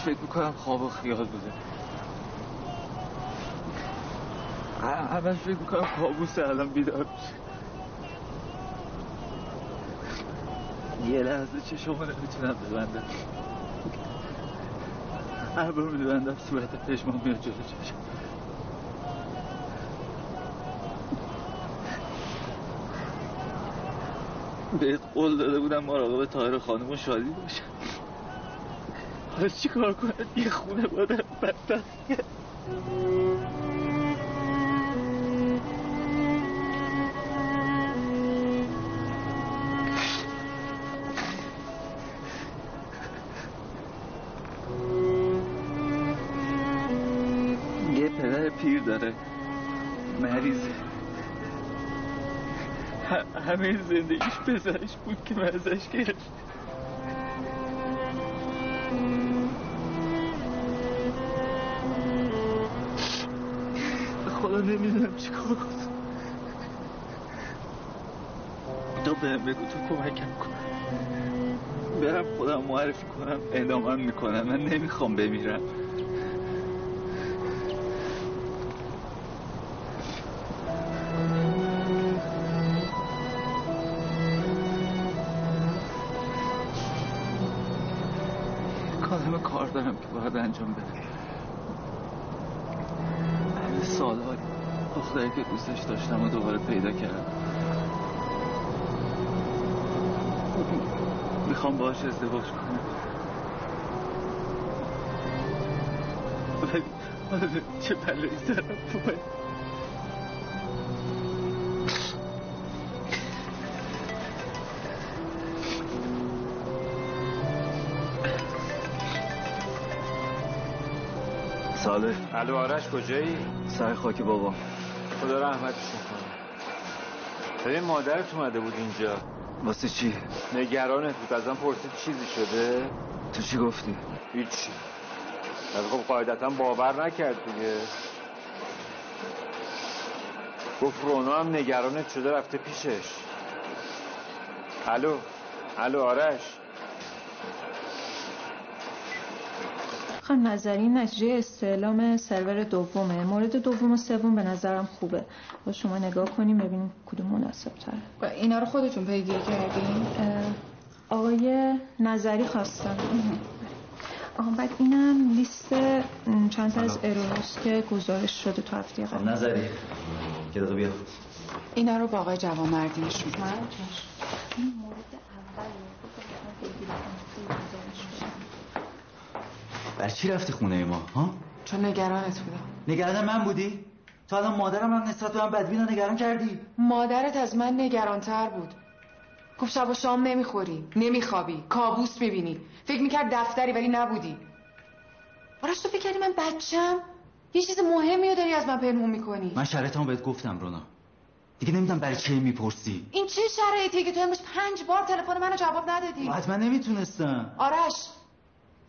فکر می‌کنم خواب و خیال بوده. همش فکر می‌کنم کابوسه الان بیدار میشه. یه لحظه چشمو نمی‌تونم ببندم. هر بار میبندم صورت پشمان میاد جلو چشم. بهت قول داده بودم مراقب تایر خانم و شادی باشم. حالا چی کار کنم؟ یه خونه بادم بدبخت. یه پدر پیر داره. مریضه همه زندگیش پسرش بود که من ازش گرفت. نمی‌دونم چی کار کنم؟ تو بهم بگو تو کمکم کن. برم خودم معرفی کنم اعدامم می‌کنم من نمی‌خوام بمیرم. کارم کار دارم که باید انجام بدم. دختری که دوستش داشتم و دوباره پیدا کردم. می‌خوام باهاش ازدواج کنم. ولی حالا چه بلایی سرم ساله. الو آرش کجایی؟ سر خاک بابا. خدا رحمتش کنه ببین مادرت اومده بود اینجا. واسه چی؟ نگرانت بود. ازم پرسید چیزی شده؟ تو چی گفتی؟ هیچی. از خب قاعدتا باور نکرد دیگه. گفت رونا هم نگرانت شده رفته پیشش. الو؟ الو آرش؟ خانم نظری نتیجه استعلام سرور دومه. مورد دوم و سوم به نظرم خوبه. با شما نگاه کنیم ببینیم کدوم مناسب تره اینا رو خودتون پیگیری کردین؟ آقای نظری خواستم. آها بعد اینم لیست چند تا از اروروس که گزارش شده تو هفته قبل. نظری. که بیا اینا رو با آقای جوانمردی نشون این مورد اول بر چی رفتی خونه ما؟ ها؟ چون نگرانت بودم. نگران من بودی؟ تو الان مادرم هم نسبت به من بدبین نگران کردی؟ مادرت از من نگرانتر بود. گفت شب و شام نمی‌خوری نمیخوابی کابوس می‌بینی. فکر می‌کرد دفتری ولی نبودی. آرش تو فکر کردی من بچم؟ یه چیز مهمی رو داری از من پنهون می‌کنی. من شرایطمو بهت گفتم رونا. دیگه نمی‌دونم برای چی می‌پرسی. این چه شرایطیه که تو امروز پنج بار تلفن منو جواب ندادی؟ حتما نمی‌تونستم. آرش.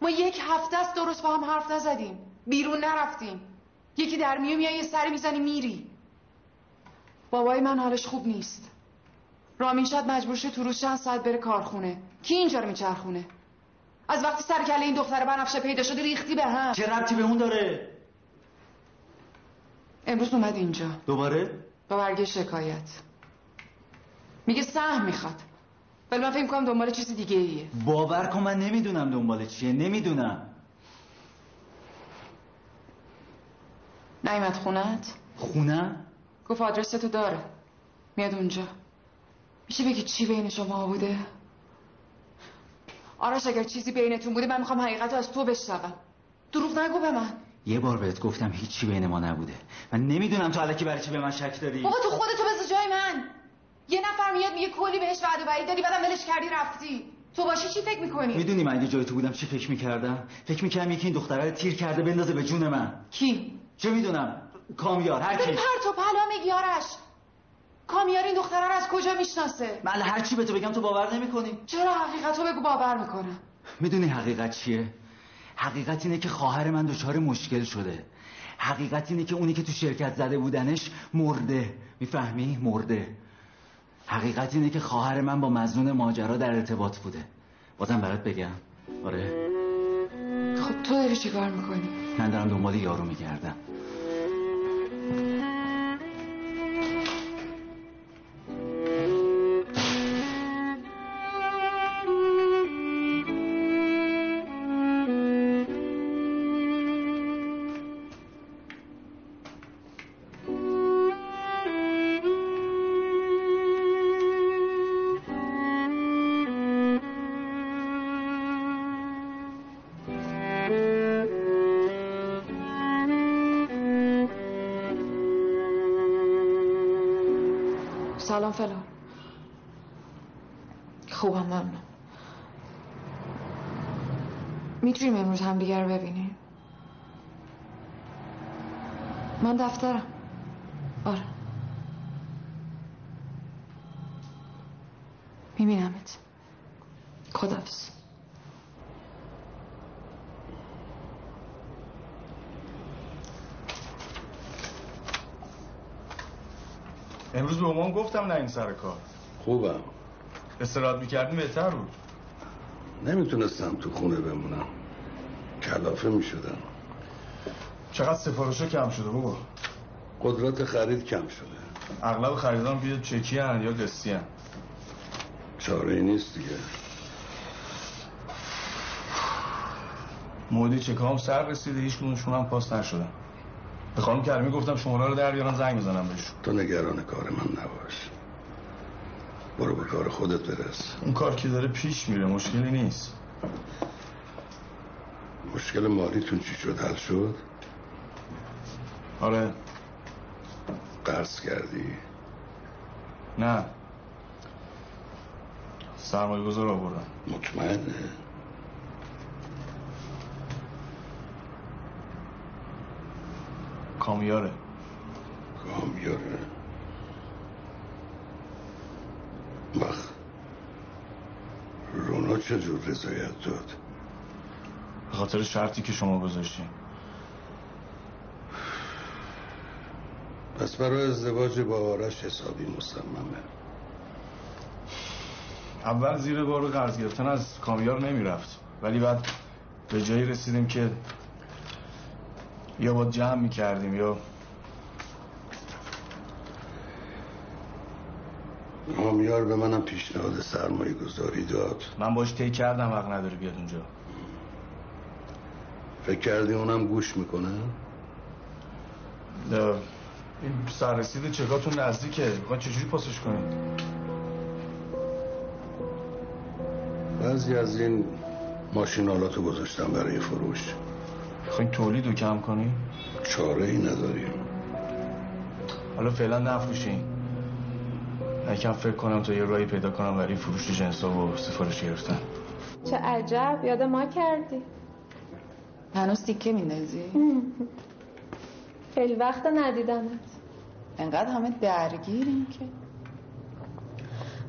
ما یک هفته است درست با هم حرف نزدیم. بیرون نرفتیم. یکی در میو میای یه سری می‌زنی میری. بابای من حالش خوب نیست. رامین شاید مجبور شه تو روز چند ساعت بره کارخونه. کی اینجا رو میچرخونه؟ از وقتی سر کله این دختر بنفشه پیدا شده ریختی به هم. چه ربطی به اون داره؟ امروز اومد اینجا. دوباره؟ با برگه شکایت. میگه سهم می‌خواد. ولی من فکر کنم دنبال چیز دیگه ایه. باور کن من نمی‌دونم دنبال چیه. نمی‌دونم. نیمت خونت خونه؟ گفت آدرس تو داره. میاد اونجا. میشه بگی چی بین شما بوده؟ آرش اگر چیزی بینتون بوده من می‌خوام حقیقت از تو بشنوم. دروغ نگو به من. یه بار بهت گفتم هیچی بین ما نبوده. من نمی‌دونم تو علکی برای چی به من شک داری. بابا تو خودتو بذار یه نفر میاد میگه کلی بهش وعده بعید دادی بعدم ولش کردی رفتی. تو باشی چی فکر می‌کنی؟ می‌دونی من اگه جای تو بودم چی فکر می‌کردم؟ فکر می‌کردم یکی این دختره رو تیر کرده بندازه به جون من. کی؟ چه می‌دونم؟ کامیار هر کی. پرت و پلا میگی آرش. کامیار این دختره رو از کجا می‌شناسه؟ من هر چی به تو بگم تو باور نمی‌کنی. چرا حقیقت رو بگو باور می‌کنم. می‌دونی حقیقت چیه؟ حقیقت اینه که خواهر من دچار مشکل شده. حقیقت اینه که اونی که تو شرکت زده بودنش مرده. می‌فهمی؟ مرده. حقیقت اینه که خواهر من با مزنون ماجرا در ارتباط بوده. بازم برات بگم. آره. خب تو داری چیکار می‌کنی؟ من دارم دنبال یارو میگردم. فلان خوبم ممنون. می‌تونیم امروز همدیگه رو ببینیم؟ من دفترم. آره. میبینمت. خدافز امروز به مامان گفتم نه این سر کار. خوبم. استراحت می‌کردیم بهتر بود. نمی‌تونستم تو خونه بمونم. کلافه می‌شدم. چقدر سفارشا کم شده بابا؟ قدرت خرید کم شده. اغلب خریدان بیا چکی هن یا قسطی هن. چاره ای نیست دیگه. مودی چکا هم سر رسیده هیچ کدومشون هم پاس نشدن. به خانم کریمی گفتم شماره رو در بیارن زنگ بزنم بهشون تو نگران کار من نباش. برو به کار خودت برس. اون کار که داره پیش میره مشکلی نیست. مشکل مالیتون چی شد؟ حل شد؟ آره. قرض کردی؟ نه. سرمایه گذار آوردن مطمئنه؟ کامیاره. کامیاره. وقت رونا چجور رضایت داد؟ به خاطر شرطی که شما گذاشتین. پس برای ازدواج با آرش حسابی مصممه. اول زیر بار قرض گرفتن از کامیار نمی‌رفت. ولی بعد به جایی رسیدیم که یا با جمع می‌کردیم یا کامیار به منم پیشنهاد سرمایه گذاری داد. من باش طی کردم حق نداره بیاد اونجا. فکر کردی اونم گوش می‌کنه؟ اه، این سررسید چکاتون نزدیکه؟ می‌خوان چجوری پاسش کنید بعضی از این ماشینالاتو گذاشتم برای فروش. می‌خواین تولید رو کم کنی؟ چاره ای نداریم. حالا فعلا نفروشین یکم فکر کنم تا یه راهی پیدا کنم برای فروش جنسا و سفارش گرفتن. چه عجب یاد ما کردی. هنوز تیکه میندازی؟ خیلی وقت ندیدمت انقدر همه درگیریم که.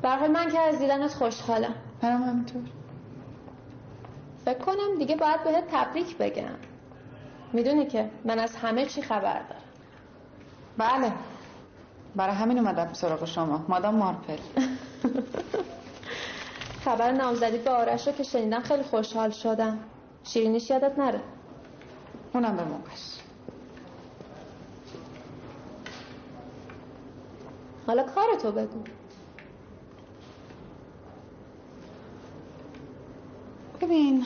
حال من که از دیدنت خوشحالم. منم همینطور. فکر کنم دیگه باید بهت تبریک بگم. می‌دونی که من از همه چی خبر دارم. بله. برای همین اومدم سراغ شما. مادام مارپل. خبر نامزدی به آرش رو که شنیدم خیلی خوشحال شدم. شیرینیش یادت نره؟ اونم به موقعش. حالا کارتو بگو. ببین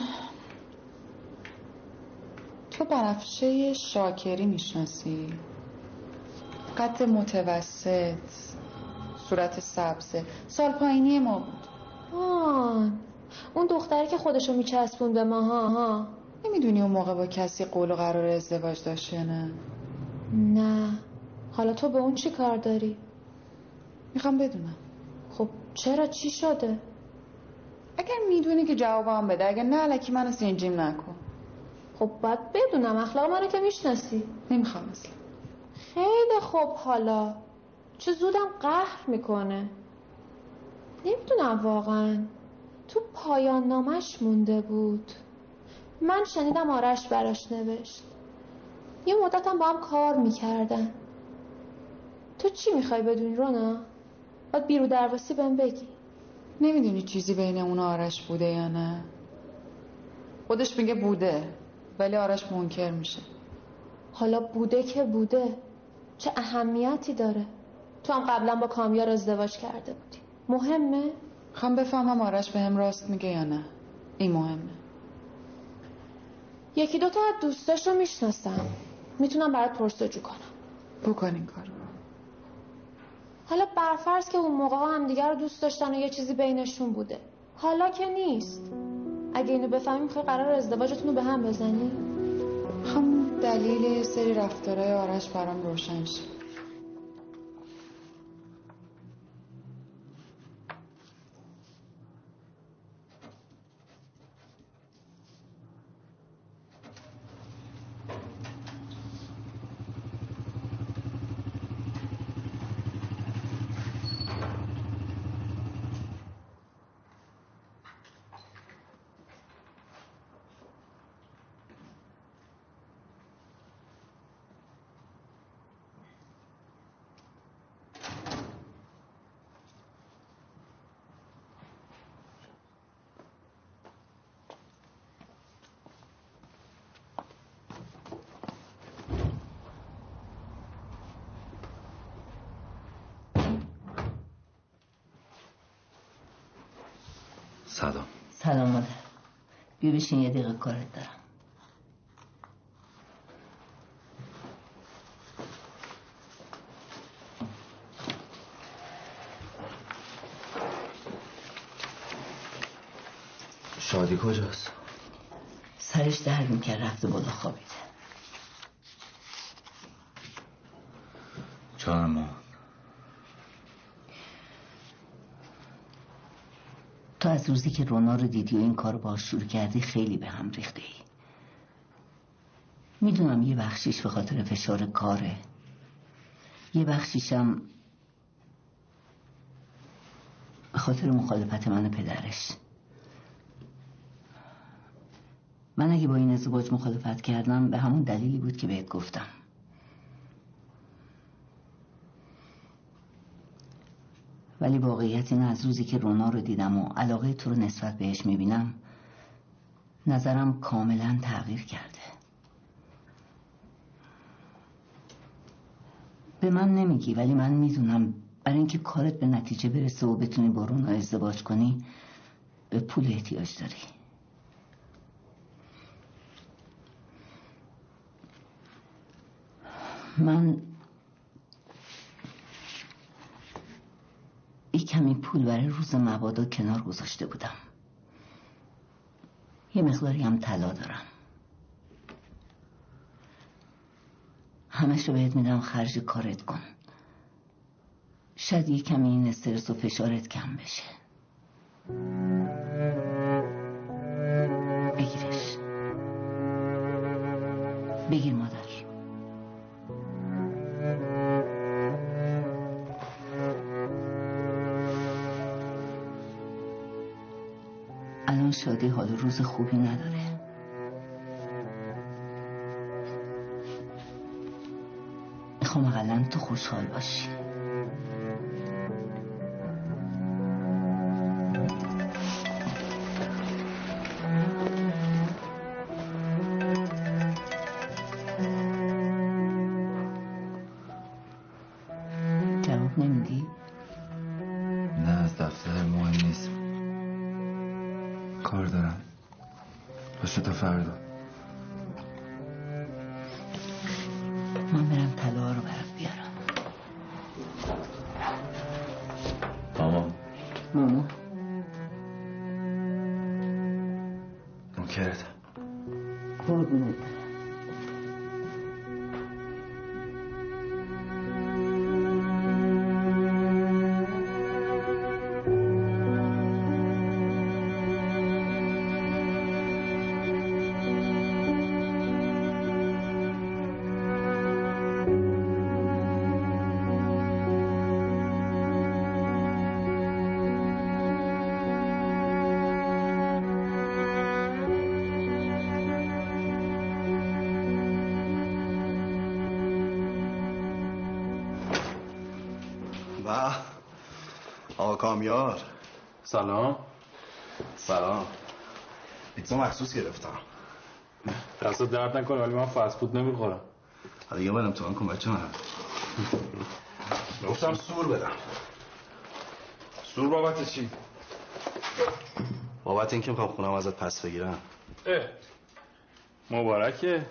تو بنفشه شاکری می‌شناسی. قد متوسط صورت سبزه. سال پایینی ما بود. آن اون دختری که خودشو میچسبون به ما ها ها. نمی‌دونی اون موقع با کسی قول و قرار ازدواج داشت یا نه؟ نه. حالا تو به اون چی کار داری؟ می‌خوام بدونم. خب چرا؟ چی شده؟ اگر می‌دونی که جوابم بده. اگر نه علکی منو سینجیم نکن. خب باید بدونم اخلاق منو که می‌شناسی. نمی‌خوام اصلا. خیلی خوب حالا. چه زودم قهر می‌کنه. نمی‌دونم واقعا. تو پایان نامش مونده بود. من شنیدم آرش براش نوشت. یه مدتم با هم کار می‌کردن. تو چی می‌خوای بدونی رونا؟ باید بیرو درواسی بهم بگی. نمی‌دونی چیزی بین اون آرش بوده یا نه؟ خودش میگه بوده. ولی آرش منکر میشه. حالا بوده که بوده. چه اهمیتی داره؟ تو هم قبلا با کامیار ازدواج کرده بودی. مهمه؟ خواهم بفهمم آرش به هم راست میگه یا نه. این مهمه. یکی دوتا از دوستاش رو می‌شناسم. می‌تونم برات پرسجو کنم. بکن این کارو. حالا برفرض که اون موقع هم دیگر رو دوست داشتن و یه چیزی بینشون بوده. حالا که نیست. اگه اینو بفهمیم می‌خوای قرار ازدواجتون رو به هم بزنی هم دلیل یه سری رفتارهای آرش برام روشن شد سلام مادر بیا بشین یه دقیقه کارت دارم. شادی کجاست؟ سرش درد می‌کرد رفته بالا خوابیده جانم ما تو روزی که رونا رو دیدی و این کار رو باش شروع کردی خیلی به هم ریخته ای. می‌دونم یه بخشیش به خاطر فشار کاره. یه بخشیشم به خاطر مخالفت من و پدرش. من اگه با این ازدواج مخالفت کردم به همون دلیلی بود که بهت گفتم. ولی واقعیت این از روزی که رونا رو دیدم و علاقه تو رو نسبت بهش می‌بینم نظرم کاملا تغییر کرده. به من نمیگی ولی من می‌دونم برای اینکه کارت به نتیجه برسه و بتونی با رونا ازدواج کنی به پول احتیاج داری. من یه کمی پول برای روز مبادا کنار گذاشته بودم. یه مقداری هم طلا دارم. همش رو بهت میدم خرج کارت کن. شاید یه کمی این استرس و فشارت کم بشه. بگیرش. بگیر مادر. شادی حال روز خوبی نداره می‌خوام اقلا تو خوشحال باشی نوکرتم قربونت. سلام. سلام. پیتزا مخصوص گرفتم. دست درد نکنه ولی من فست فود نمی‌خورم. حالا یه برم تو کن بچه من گفتم سور بدم. سور بابت چی؟ بابت اینکه می‌خوام خونم ازت پس بگیرم. اه مبارکه.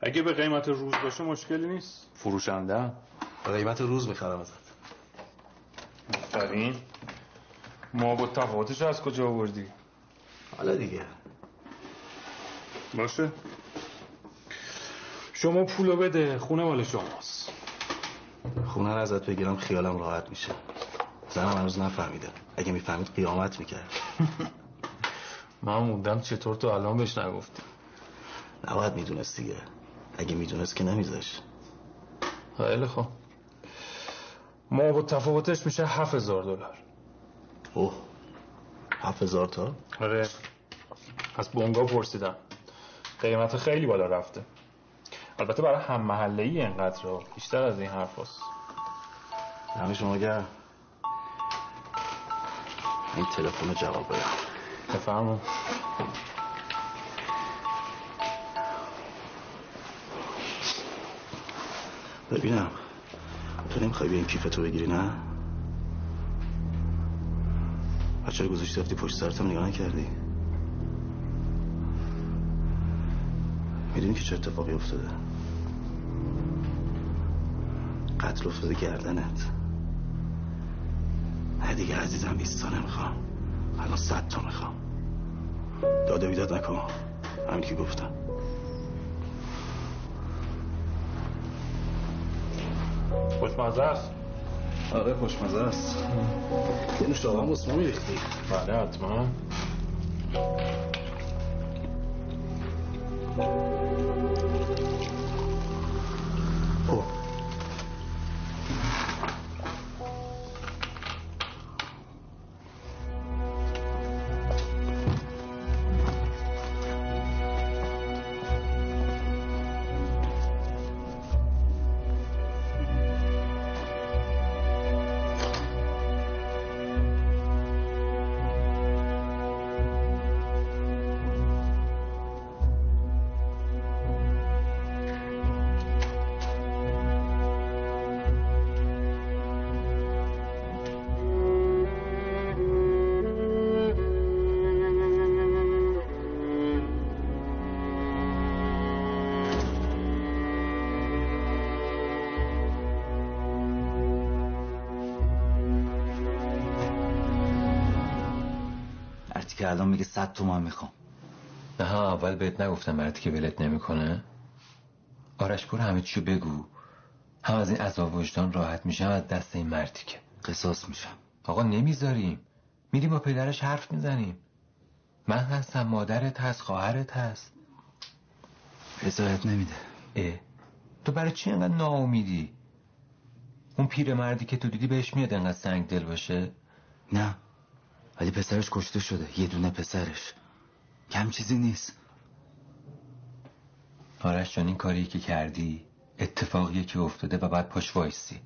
اگه به قیمت روز باشه مشکلی نیست. فروشنده به قیمت روز می‌خرم ازت. آفرین ما با تفاوتش از کجا آوردی؟ حالا دیگه. باشه. شما پولو بده. خونه مال شماست. خونه رو ازت بگیرم خیالم راحت میشه. زنم هنوز نفهمیده. اگه می‌فهمید قیامت می‌کرد. من موندم چطور تو الان بهش نگفتی. نباید می‌دونست دیگه. اگه می‌دونست که نمیذاش. خیلی خوب. ما با تفاوتش میشه هفت هزار دلار. اوه هفت هزار تا. آره. از بونگا پرسیدم. قیمت خیلی بالا رفته. البته برای هم محله ای اینقدر رو بیشتر از این حرف هست همه شما گرم این تلفن رو جواب بدم. بفرمون ببینم. تو نمی‌خوای این کیف تو بگیری نه؟ بچه رو گذاشتی رفتی پشت سرتم نگاه نکردی؟ می‌دونی که چه اتفاقی افتاده؟ قتل افتاده گردنت. نه دیگه عزیزم بیستا نمی‌خوام. الان صد تا می‌خوام. داده بیداد نکن. همین که گفتم. خوشمزه است. آره خوشمزه است. یه نوشتاقه هم واسه ما میریختی. بله حتما. که الان میگه صد تومن می‌خوام. نه ها اول بهت نگفتم مرتی که ولت نمی‌کنه. آرش برو همه چیو بگو. هم از این عذاب وجدان راحت میشم از دست این مرتی که. قصاص میشم. آقا نمی‌ذاریم. میریم با پدرش حرف می‌زنیم. من هستم مادرت هست خواهرت هست. رضایت نمیده. اه. تو برای چی انقدر ناامیدی؟ اون پیرمردی که تو دیدی بهش میاد انقدر سنگ دل باشه؟ نه. ولی پسرش کشته شده یه دونه پسرش کم چیزی نیست آرش جان این کاری که کردی اتفاقیه که افتاده و بعد پاش وایسی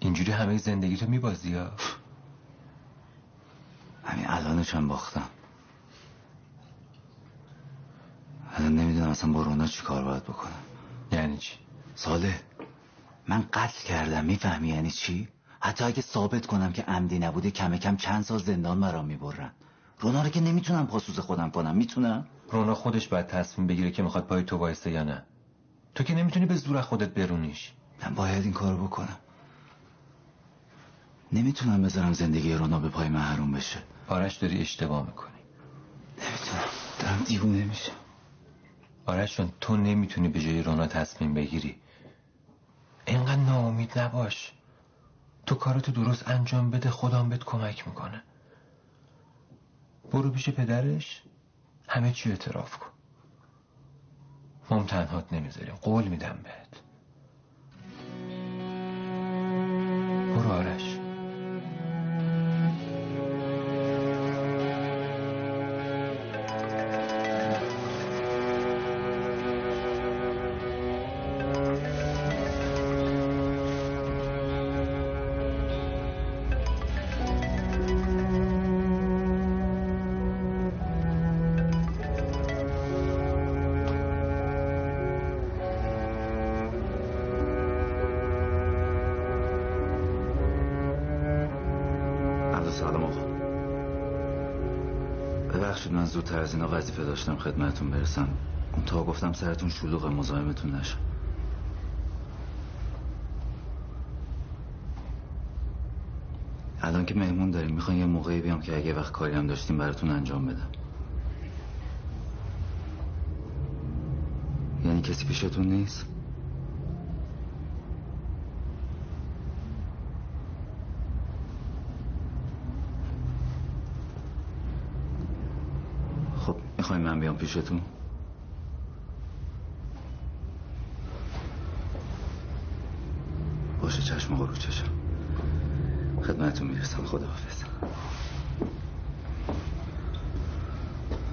اینجوری همه زندگی تو میبازی ها همین الانش هم باختم الان نمی‌دونم اصلا با رونا چی کار باید بکنم یعنی چی ساله من قتل کردم می‌فهمی یعنی چی حتی اگه ثابت کنم که عمدی نبوده کم کم چند سال زندان مرا می‌برن. رونا رو که نمی‌تونم پاسوز خودم کنم. می‌تونم؟ رونا خودش باید تصمیم بگیره که می‌خواد پای تو وایسته یا نه. تو که نمی‌تونی به زور خودت برونیش. من باید این کارو بکنم. نمی‌تونم بذارم زندگی رونا به پای من حروم بشه. آرش داری اشتباه می‌کنی. نمی‌تونم. دارم دیوونه میشم. آرش جان تو نمی‌تونی به جای رونا تصمیم بگیری. اینقدر ناامید نباش. تو کارتو درست انجام بده خودم بهت کمک می‌کنه. برو پیش پدرش همه چی اعتراف کن. ما هم تنهات نمی‌ذاریم. قول میدم بهت. برو آرش. ببخشید من زودتر از اینا وظیفه داشتم خدمتتون برسم. اون تا گفتم سرتون شلوغه مزاحمتون نشم الان که مهمون داریم می‌خوان یه موقعی بیام که اگه وقت کاری هم داشتیم براتون انجام بدم. یعنی کسی پیشتون نیست؟ می‌خوایم من بیام پیشتون؟ باشه چشم رو چشم. خدمتتون می‌رسم خداحافظ.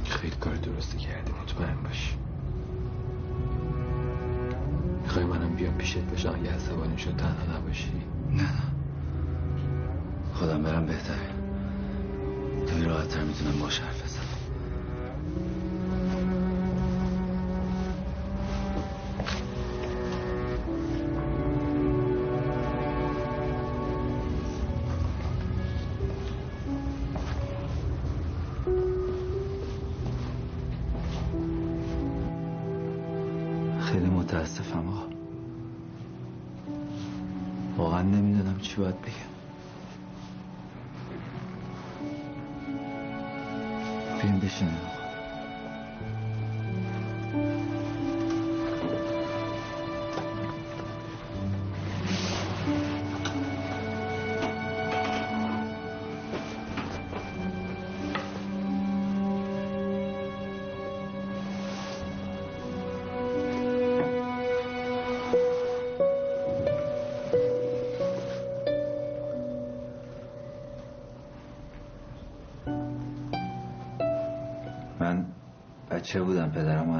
خیلی کار درستی کردی مطمئن باش. می‌خوای منم بیام پیشت باشم؟ اگه عصبانی شد تنها نباشی؟ نه. نه خودم برم بهتره. خیلی راحتتر می‌تونم باش حرف بزنم.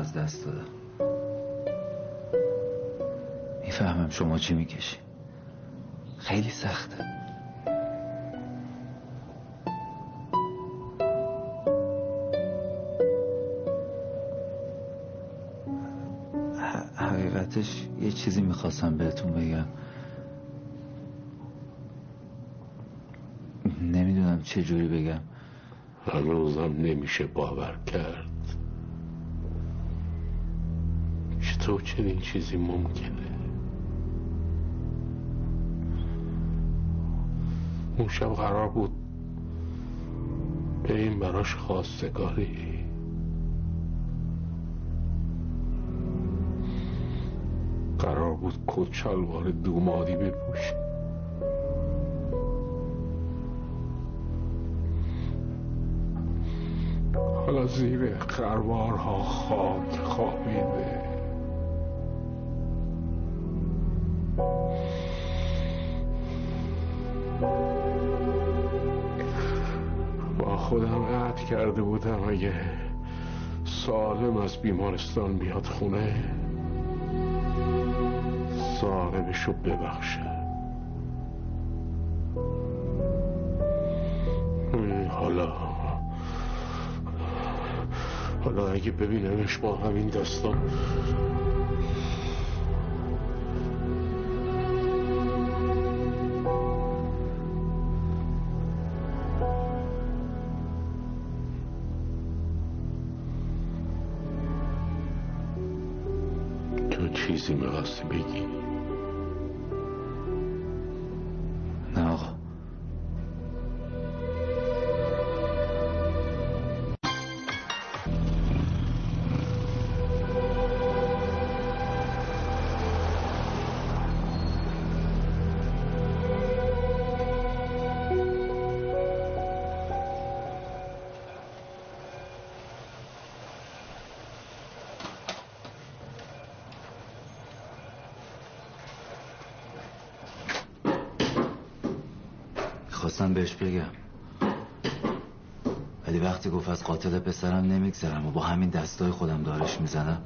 از دست دادم. می‌فهمم شما چی می‌کشی. خیلی سخته. حقیقتش یه چیزی می‌خواستم بهتون بگم. نمی‌دونم چه جوری بگم. هنوزم نمیشه باور کرد. چطور چنین چیزی ممکنه؟ اون شب قرار بود بریم براش خواستگاری. قرار بود شلوار دومادی بپوشه. حالا زیر خروارها خاک خوابیده. کرده بودم اگه سالم از بیمارستان بیاد خونه. صاحبشو ببخشه. حالا حالا اگه ببینمش با همین داستان تو چیزی می‌خواستی خواستم بهش بگم. ولی وقتی گفت از قاتل پسرم نمیگذرم و با همین دستای خودم دارش می‌زنم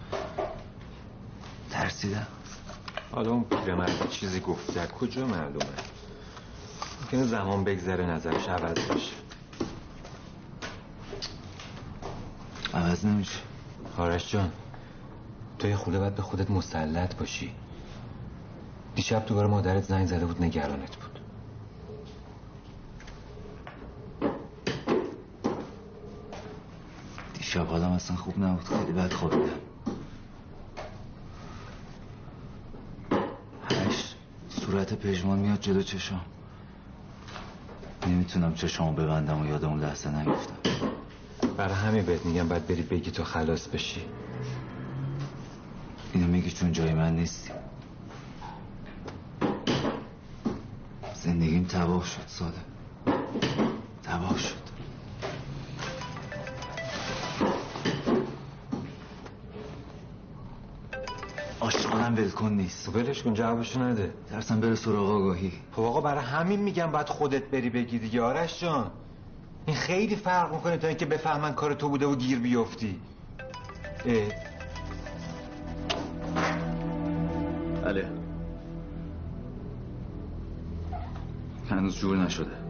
ترسیدم. حالا اون پیرمرد چیزی گفت. در کجا معلومه؟ ممکنه زمان بگذره نظرش عوض بشه. عوض نمیشه. آرش جان تو یه خورده باید به خودت مسلط باشی. دیشب دوباره مادرت زنگ زده بود نگرانت بود دیشب حالم اصلا خوب نبود. خیلی بد خوابیدم. هشت. صورت پژمان میاد جلو چشام. نمی‌تونم چشامو ببندم و یاد اون لحظه نمیفتم برای همین بهت میگم باید بری بگی تو خلاص بشی. اینو میگی چون جای من نیستی. زندگیم تباه شد ساده. تباه شد. ولکن نیست. ولش کن جوابشو نده. ترسم بره سراغ آگاهی. خب آقا برای همین میگم باید خودت بری بگی دیگه. آرش جان این خیلی فرق می‌کنه تا اینکه بفهمن کار تو بوده و گیر بیفتی. اه. بله. هنوز جور نشده.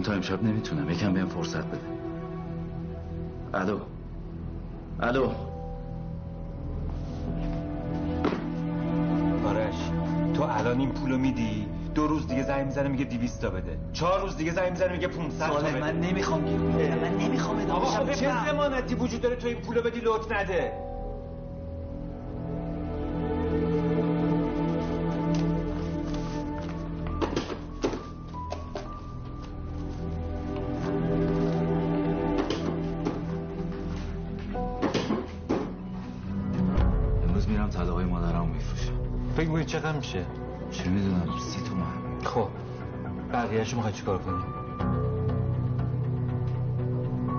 من تا امشب نمی‌تونم. یکم بهم فرصت بده. الو. الو. آرش تو الان این پولو میدی؟ دو روز دیگه زنگ می‌زنه میگه 200 تا بده. چهار روز دیگه زنگ می‌زنه میگه 500 تا بده. من نمی‌خوام گیر من نمی‌خوام ادامه آقا خب. چه نه. زمانتی وجود داره تو این پولو بدی لطف نده؟ چقدر میشه؟ چه می‌دونم سی تومن خب بقیهشو می‌خوای چیکار کنی؟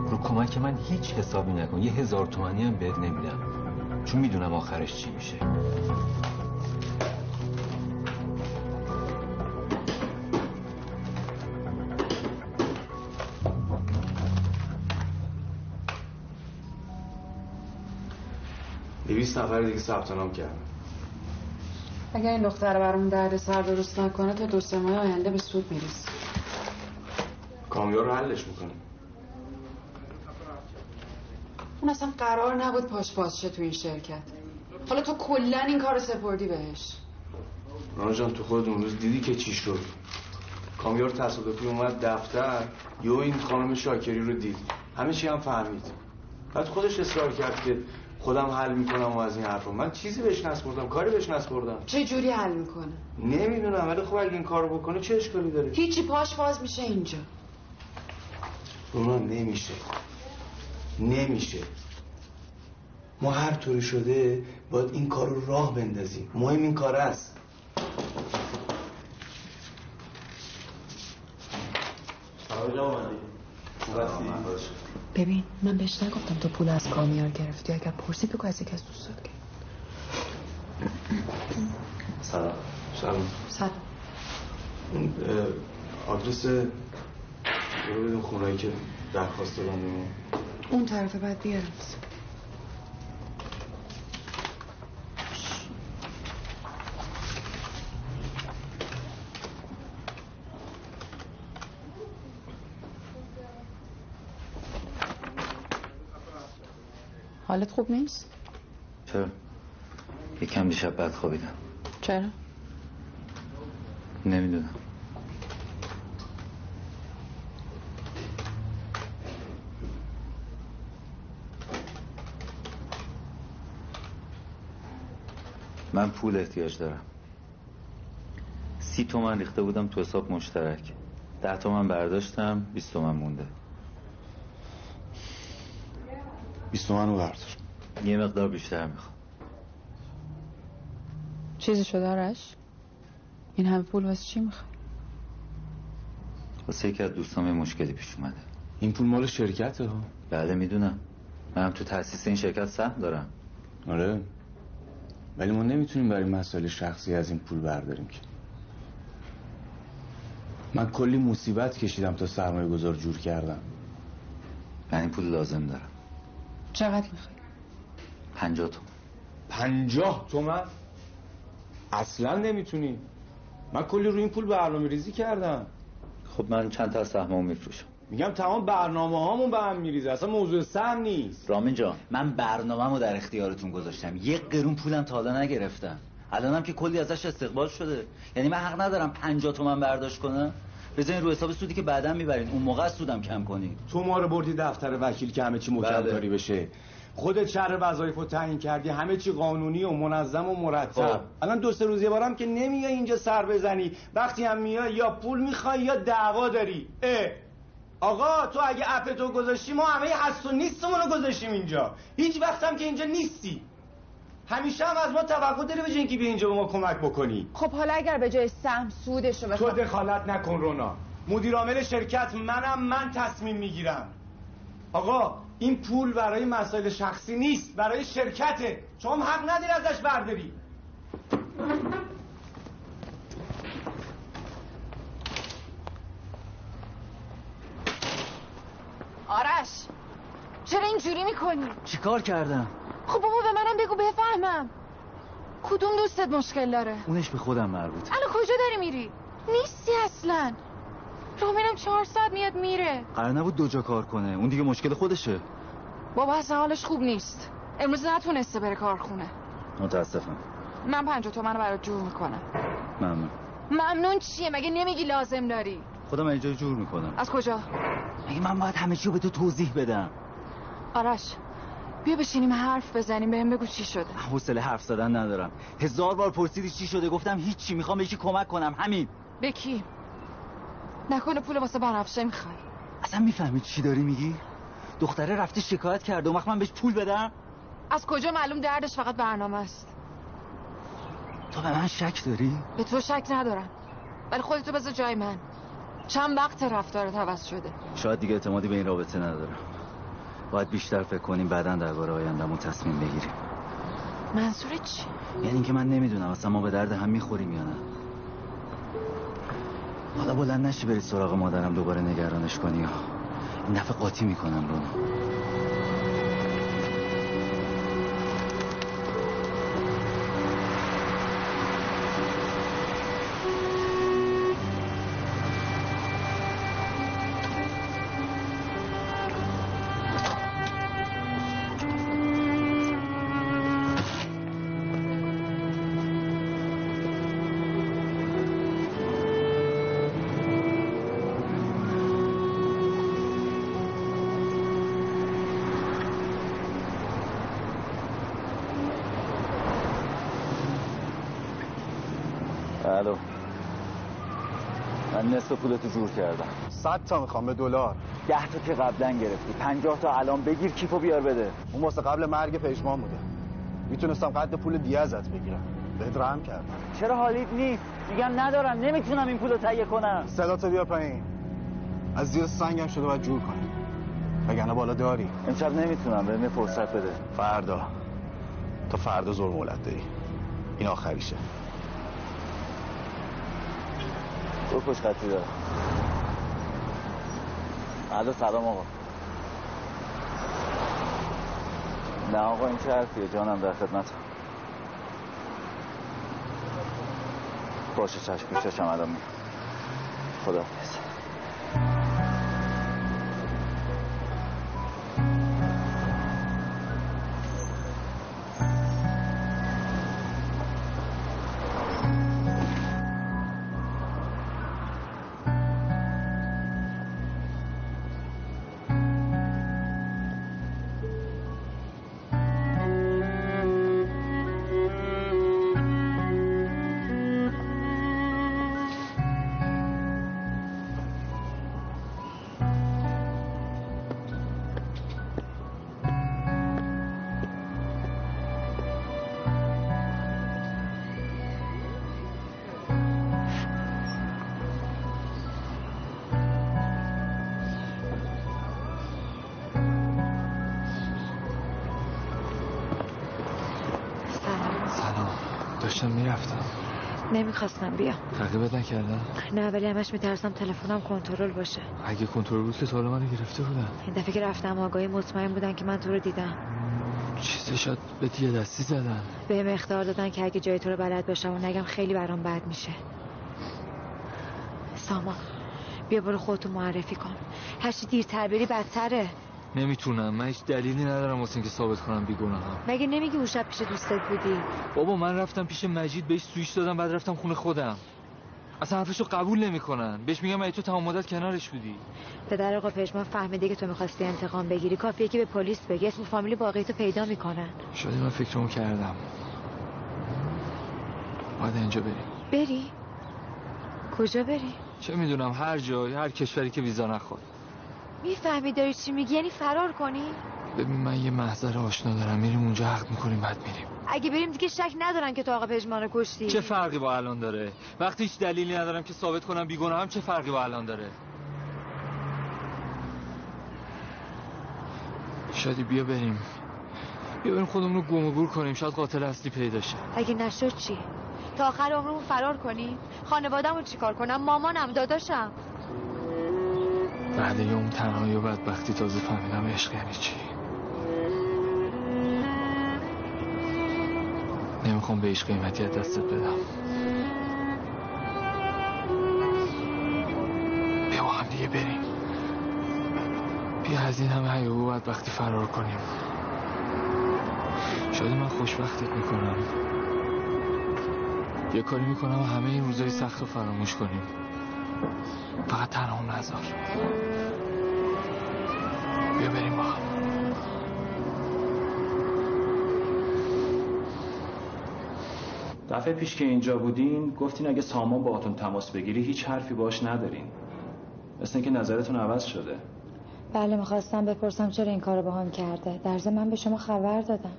رو کمک من هیچ حسابی نکن. یه هزار تومنی هم بهت نمیدم. چون می‌دونم آخرش چی میشه. دویست نفر دیگه ثبت نام کردن. اگر این دختر برامون درد سر درست نکنه تا دو سه ماه آینده به سود می‌رسی. کامیار رو حلش می‌کنیم اون اصلا قرار نبود پاش باز شه تو این شرکت. حالا تو کلا این کار سپردی بهش. رانا جان تو خود اون روز دیدی که چی شد؟ کامیار تصادفی اومد دفتر یو این خانم شاکری رو دید. همه چی هم فهمید. بعد خودش اصرار کرد که خودم حل می‌کنم و از این حرفا. من چیزی بهش نسپردم کاری بهش نسپردم. چه جوری حل می‌کنه؟ نمی‌دونم ولی خب اگه این کارو بکنه چه اشکالی داره؟ هیچی پاش باز میشه اینجا. رونا نمیشه. نمیشه. ما هر طوری شده باید این کار رو راه بندازیم. مهم این کار است. ببین من بهش نگفتم تو پول از کامیار گرفتی. اگر پرسی بگو از یکی از دوستات گرفت سلام. سلام. سلام. اون آدرس خونهایی که درخواست دادم. اون طرف بعد بیارم حالت خوب نیست؟ چرا یکم دیشب بد خوابیدم. چرا؟ نمی‌دونم. من پول احتیاج دارم. سی تومن ریخته بودم تو حساب مشترک. ده تومن برداشتم بیست تومن مونده. بیست تومن رو بردار. یه مقدار بیشتر می‌خوام. چیزی شده آرش؟ این همه پول واسه چی می‌خوای؟ واسه یکی از دوستام یه مشکلی پیش اومده. این پول مال شرکته ها. بله می‌دونم. منم تو تاسیس این شرکت سهم دارم. آره. ولی ما نمی‌تونیم برای مسائل شخصی از این پول برداریم که. من کلی مصیبت کشیدم تا سرمایه گذار جور کردم. من این پول لازم دارم. چقدر می‌خوای؟ پنجاه تومن. پنجاه تومن؟ اصلا نمی‌تونی. من کلی روی این پول برنامه ریزی کردم. خب من چند تا از سهممو میفروشم. میگم تمام برنامه هامون به هم میریزه. اصلا موضوع سهم نیست. رامین جان من برنامه‌مو در اختیارتون گذاشتم. یک قرون پولم تا حالا نگرفتم. الانم که کلی ازش استقبال شده. یعنی من حق ندارم 50 تومن برداشت کنم. بزنین رو حساب سودی که بعدا می‌برین. اون موقع سودم کم کنین. تو ما رو بردی دفتر وکیل که همه چی مکمداری بله. بشه. خودت شهر وظایف رو تعیین کردی. همه چی قانونی و منظم و مرتب. خب. الان دو سه روز یه بارم که نمیای اینجا سر بزنی. وقتی هم میای یا پول می‌خوای یا دعوا داری. اه. آقا تو اگه اپ تو گذاشتی ما همه هست و نیستمون رو گذاشتیم اینجا. هیچ وقت هم که اینجا نیستی. همیشه هم از ما توقع داری به که بیا اینجا به ما کمک بکنی. خب حالا اگر به جای سهم سودش رو تو بخوام دخالت نکن رونا. مدیر عامل شرکت منم من تصمیم می‌گیرم. آقا این پول برای مسائل شخصی نیست برای شرکته. شما هم حق نداری ازش برداری. آرش چرا اینجوری می‌کنی؟ چیکار کردم؟ خب بابا به منم بگو بفهمم. کدوم دوستت مشکل داره؟ اونش به خودم مربوط الان کجا داری میری؟ نیستی اصلا. رامینم چهار ساعت میاد میره. قرار نبود دو جا کار کنه. اون دیگه مشکل خودشه. بابا اصلا حالش خوب نیست. امروز نتونسته بره کارخونه متاسفم. من پنجاه تومن رو برات جور می‌کنم. ممنون. ممنون چیه؟ مگه نمیگی لازم داری؟ خودم اینجا جور می‌کنم. از کجا؟ مگه من باید همه چی رو به تو توضیح بدم؟ آرش. بیا بشینیم حرف بزنیم بهم بگو چی شده. من حوصله حرف زدن ندارم. هزار بار پرسیدی چی شده گفتم هیچی می‌خوام یکی کمک کنم همین. به کی؟ نکنه پول واسه بنفشه می‌خوای. اصلا می‌فهمی چی داری میگی؟ دختره رفته شکایت کرده اون وقت من بهش پول بدم؟ از کجا معلوم دردش فقط برنامه است؟ تو به من شک داری؟ به تو شک ندارم. ولی خودتو بذار جای من. چند وقت رفتارت عوض شده. شاید دیگه اعتمادی به این رابطه ندارم. باید بیشتر فکر کنیم بعدا درباره آیندهمون تصمیم بگیریم. منظورت چی؟ یعنی اینکه من نمی‌دونم اصلا ما به درد هم می‌خوریم یا نه. حالا بلند نشی بری سراغ مادرم دوباره نگرانش کنی. این دفعه قاطی می‌کنم رونا پولتو جور کردم. صد تا می‌خوام به دلار. ده تا که قبلا گرفتی. پنجاه تا الان بگیر کیفو بیار بده. اون واسه قبل مرگ پژمان بوده. می‌تونستم قد پول دیه ازت بگیرم. بهت رحم کردم. چرا حالیت نیست؟ میگم ندارم. نمی‌تونم این پولو تهیه کنم. صدا تو بیا پایین. از زیر سنگم شده باید جور کنی. وگرنه بالا داری. امشب نمی‌تونم. بهم یه فرصت بده. فردا. تا فردا زور مولد داری. این آخریشه. بکش خطی دارم الو سلام آقا نه آقا این چه حرفیه جانم در خدمتم باشه چشم پیششم الان میام خدا سلام نمی‌خواستم بیام. تعقیبت نکردم؟ نه ولی همش میترسم تلفنم کنترل باشه. اگه کنترل بود که حالا منو گرفته بودن. این دفعه که رفتم آگاهی مطمئن بودن که من تو رو دیدم. چیزی شد به یه دستی زدن. بهم اختار دادن که اگه جای تو رو بلد باشم و نگم خیلی برام بد میشه. سامان بیا برو خودتو معرفی کن. هرچی دیرتر بری بدتره. نمی‌تونم. من هیچ دلیلی ندارم واسه اینکه ثابت کنم بیگناهم. مگه نمیگی اون شب پیش دوستت بودی؟ بابا من رفتم پیش مجید بهش سویش دادم بعد رفتم خونه خودم. اصلا حرفشو قبول نمی‌کنن. بهش میگم ای تو تمام مدت کنارش بودی. پدر آقا پژمان فهمیده که تو می‌خواستی انتقام بگیری. کافیه که به پلیس بگی. اسم فامیلی باقی تو پیدا می‌کنن. شاید من فکرمو کردم. باید اینجا بریم بری؟ کجا بری؟ چه می‌دونم هر جای هر کشوری که ویزا نخواد. می‌فهمی داری چی میگی؟ یعنی فرار کنی؟ ببین من یه محضر آشنا دارم. میریم اونجا عقد می‌کنیم بعد میریم. اگه بریم دیگه شک ندارن که تو آقا پژمان رو کشتی. چه فرقی با الان داره؟ وقتی هیچ دلیلی ندارم که ثابت کنم بیگناهم چه فرقی با الان داره؟ شادی بیا بریم. بیا بریم خودمون رو گم و گور کنیم. شاید قاتل اصلی پیدا شه. اگه نشد چی؟ تا آخر عمرمون فرار کنیم؟ خانواده‌مو چیکار کنم؟ مامانم داداشم. بعد یه اون تنهایی و بدبختی تازه فهمیدم عشق یعنی چی. نمی‌خوام به هیچ قیمتی از دستت بدم. بیا با هم دیگه بریم. بیا از این همه هیاهو بدبختی فرار کنیم. شاید من خوشبختت می‌کنم. یه کاری می‌کنم و همه این روزای سخت رو فراموش کنیم. فقط تنها نذار بیا بریم با هم. دفعه پیش که اینجا بودین گفتین اگه سامان باهاتون تماس بگیری هیچ حرفی باش ندارین. مثل اینکه نظرتون عوض شده. بله می‌خواستم بپرسم چرا این کارو با هم کرده؟ در من به شما خبر دادم.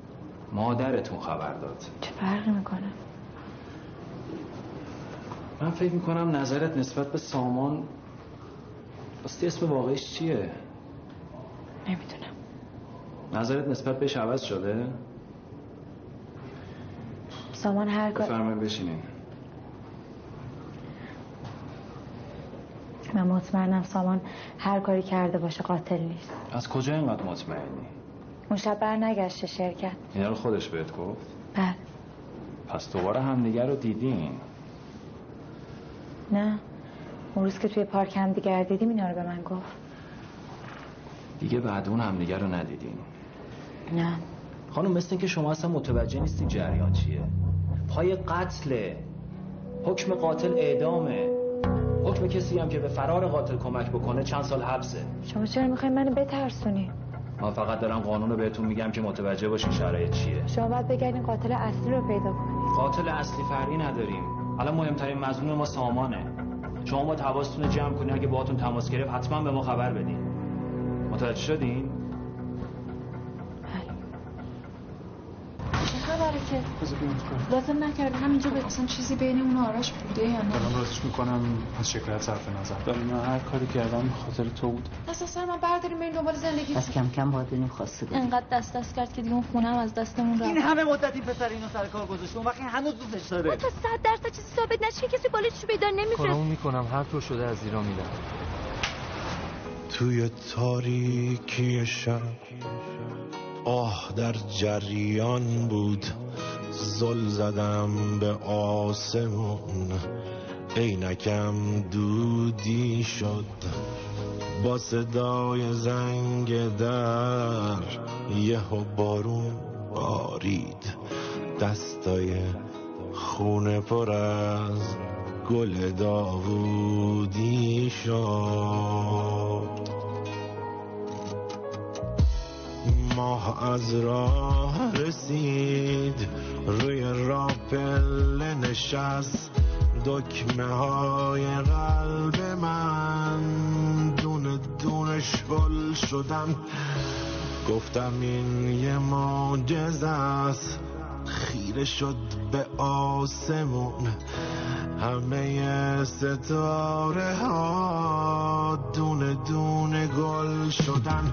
مادرتون خبر داد. چه فرقی می‌کنه؟ من فکر می‌کنم نظرت نسبت به سامان راستی اسم واقعیش چیه؟ نمی‌دونم. نظرت نسبت بهش عوض شده؟ سامان هر کار بفرمایید بشینین. من مطمئنم سامان هر کاری کرده باشه قاتل نیست. از کجا اینقدر مطمئنی؟ اون شب بر نگشته شرکت. اینا رو خودش بهت گفت؟ بله. پس دوباره همدیگه رو دیدین؟ نه. اون روز که توی پارک هم دیگر دیدیم اینا رو به من گفت. دیگه بعد اون همدیگه رو ندیدین. نه. خانم مثل اینکه شما اصلا متوجه نیستین جریان چیه. پای قتل حکم قاتل اعدامه. حکم کسی هم که به فرار قاتل کمک بکنه چند سال حبسه. شما چرا می‌خواین منو بترسونی؟ من فقط دارم قانون رو بهتون میگم که متوجه باشین شرایط چیه. شما باید بگردین قاتل اصلی رو پیدا کنید قاتل اصلی فرقی نداریم. الان مهمترین مظنون ما سامانه. شما با حواستون جمع کنین اگه باهاتون تماس گرفت حتما به ما خبر بدین. متوجه شدین؟ که لازم نکرده. همینجا به اصلا چیزی بین اون آرش بوده یا نه؟ دارم رازش می‌کنم از شکایت صرف نظر. ولی من هر کاری کردم به خاطر تو بود. دست سر من برداریم بریم دنبال زندگی. پس کم کم باید بریم خواسته داریم انقدر دست دست کرد که دیگه اون خونه هم از دستمون رفت. این همه مدتی پسر اینو سر کار گذاشته. اون وقت این هنوز دوستش داره. تا صد درصد چیزی ثابت نشه. کسی بالشو پیدا نمی‌کنه کارامو می‌کنم. هر طور شده از ایران میدم توی تاریکی شب. آه در جریان بود. زل زدم به آسمون. عینکم دودی شد. با صدای زنگ در یهو بارون بارید. دستای خونه پر از گل داوودی شد. ماه از راه رسید. روی راپل نشست. دکمه های قلب من. دونه دونه شل شدن گفتم این یه معجزه است. خیره شد به آسمون. همه ستاره ها دونه دونه گل شدن.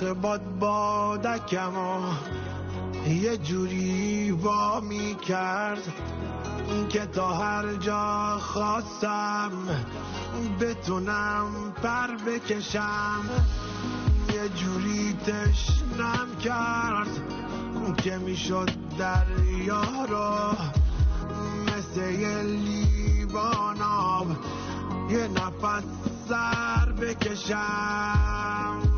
چرخ باد بادکم و یه جوری وا می کرد که تا هر جا خواستم بتونم پر بکشم. یه جوری تشنم کرد که می‌شد دریا رو مثل یه آب یه نفس سر بکشم.